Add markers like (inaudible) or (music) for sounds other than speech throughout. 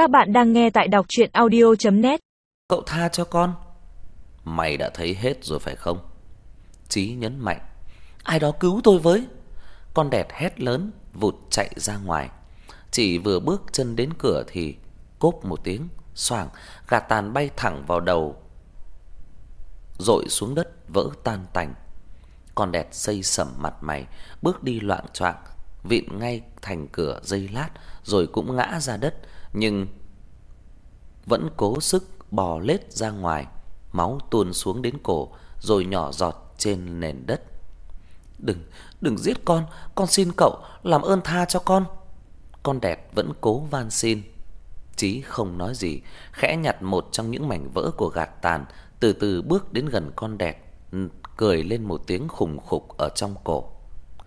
Các bạn đang nghe tại đọc chuyện audio.net Cậu tha cho con. Mày đã thấy hết rồi phải không? Chí nhấn mạnh. Ai đó cứu tôi với. Con đẹp hét lớn, vụt chạy ra ngoài. Chỉ vừa bước chân đến cửa thì Cốp một tiếng, xoảng gạt tàn bay thẳng vào đầu Rội xuống đất vỡ tan tành. Con đẹp xây sẩm mặt mày, Bước đi loạn choạng Vịn ngay thành cửa dây lát Rồi cũng ngã ra đất Nhưng vẫn cố sức bò lết ra ngoài, máu tuôn xuống đến cổ rồi nhỏ giọt trên nền đất. "Đừng, đừng giết con, con xin cậu làm ơn tha cho con." Con đẹp vẫn cố van xin. Chí không nói gì, khẽ nhặt một trong những mảnh vỡ của gạt tàn, từ từ bước đến gần con đẹp, cười lên một tiếng khùng khục ở trong cổ.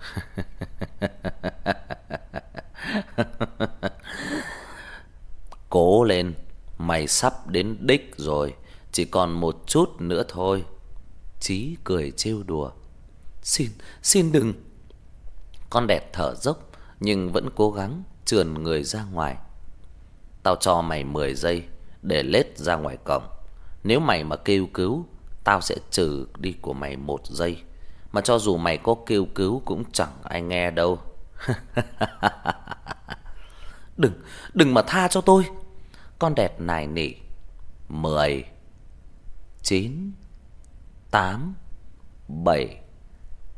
(laughs) Cố lên, mày sắp đến đích rồi, chỉ còn một chút nữa thôi." Chí cười trêu đùa. "Xin, xin đừng." Con đẹp thở dốc nhưng vẫn cố gắng trườn người ra ngoài. "Tao cho mày 10 giây để lết ra ngoài cổng. Nếu mày mà kêu cứu, tao sẽ trừ đi của mày một giây. Mà cho dù mày có kêu cứu cũng chẳng ai nghe đâu." (laughs) "Đừng, đừng mà tha cho tôi." Con đẹp nài nỉ. Mười, chín, tám, bảy.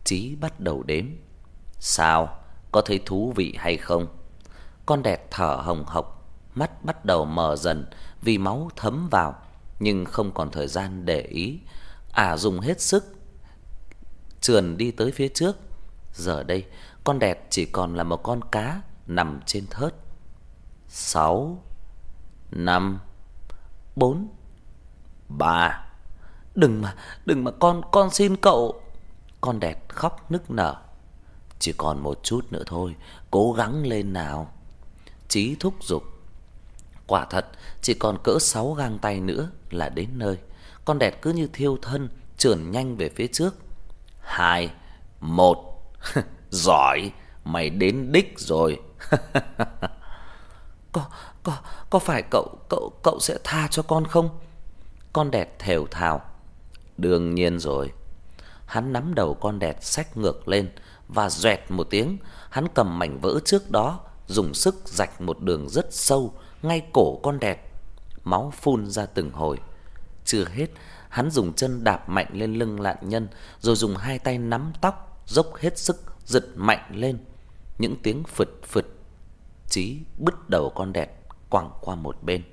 Chí bắt đầu đếm. Sao? Có thấy thú vị hay không? Con đẹp thở hồng hộc, mắt bắt đầu mờ dần vì máu thấm vào, nhưng không còn thời gian để ý. Ả dùng hết sức trườn đi tới phía trước. Giờ đây, con đẹp chỉ còn là một con cá nằm trên thớt. Sáu năm bốn ba Đừng mà, đừng mà con, con xin cậu. Con đẹp khóc nức nở. Chỉ còn một chút nữa thôi, cố gắng lên nào. Chí thúc giục. Quả thật, chỉ còn cỡ sáu gang tay nữa là đến nơi. Con đẹp cứ như thiêu thân, trườn nhanh về phía trước. Hai, một, (laughs) giỏi, mày đến đích rồi. (laughs) có có có phải cậu cậu cậu sẽ tha cho con không? Con đẹp thều thào. Đương nhiên rồi. Hắn nắm đầu con đẹp xách ngược lên và doẹt một tiếng, hắn cầm mảnh vỡ trước đó, dùng sức rạch một đường rất sâu ngay cổ con đẹp. Máu phun ra từng hồi. Chưa hết, hắn dùng chân đạp mạnh lên lưng nạn nhân, rồi dùng hai tay nắm tóc, dốc hết sức giật mạnh lên. Những tiếng phụt phụt. Chí bứt đầu con đẹt quẳng qua một bên.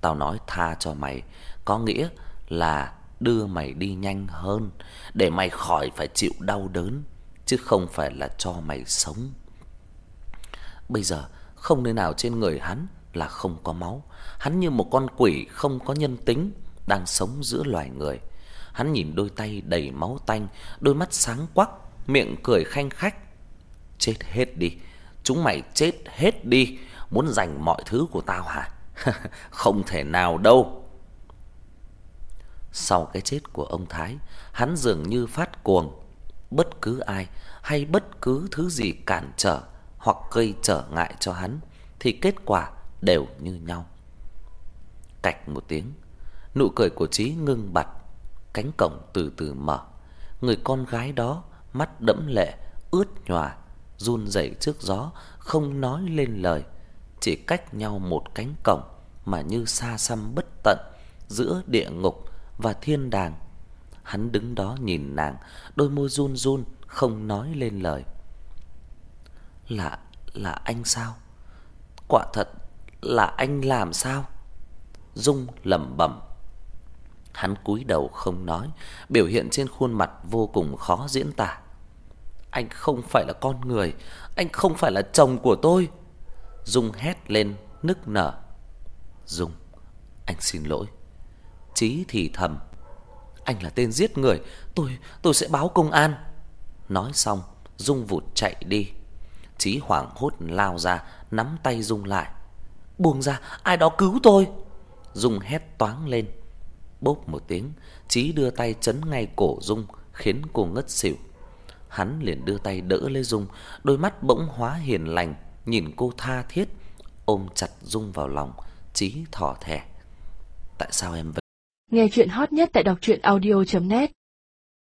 Tao nói tha cho mày có nghĩa là đưa mày đi nhanh hơn để mày khỏi phải chịu đau đớn chứ không phải là cho mày sống. Bây giờ không nơi nào trên người hắn là không có máu, hắn như một con quỷ không có nhân tính đang sống giữa loài người. Hắn nhìn đôi tay đầy máu tanh, đôi mắt sáng quắc, miệng cười khanh khách. Chết hết đi, chúng mày chết hết đi, muốn giành mọi thứ của tao hả? (laughs) Không thể nào đâu. Sau cái chết của ông Thái, hắn dường như phát cuồng, bất cứ ai hay bất cứ thứ gì cản trở hoặc gây trở ngại cho hắn thì kết quả đều như nhau. Cạch một tiếng, nụ cười của Chí ngưng bặt, cánh cổng từ từ mở. Người con gái đó mắt đẫm lệ, ướt nhòa, run rẩy trước gió, không nói lên lời, chỉ cách nhau một cánh cổng mà như xa xăm bất tận giữa địa ngục và thiên đàng. Hắn đứng đó nhìn nàng, đôi môi run run không nói lên lời. Là là anh sao? Quả thật là anh làm sao? Dung lẩm bẩm. Hắn cúi đầu không nói, biểu hiện trên khuôn mặt vô cùng khó diễn tả. Anh không phải là con người, anh không phải là chồng của tôi. Dung hét lên nức nở. Dung, anh xin lỗi. Chí thì thầm. Anh là tên giết người, tôi tôi sẽ báo công an. Nói xong, Dung vụt chạy đi. Chí hoảng hốt lao ra, nắm tay Dung lại. Buông ra, ai đó cứu tôi. Dung hét toáng lên. Bốp một tiếng, Chí đưa tay chấn ngay cổ Dung, khiến cô ngất xỉu. Hắn liền đưa tay đỡ lấy Dung, đôi mắt bỗng hóa hiền lành, nhìn cô tha thiết, ôm chặt Dung vào lòng, Chí thỏ thẻ. Tại sao em Nghe chuyện hot nhất tại đọc truyện audio net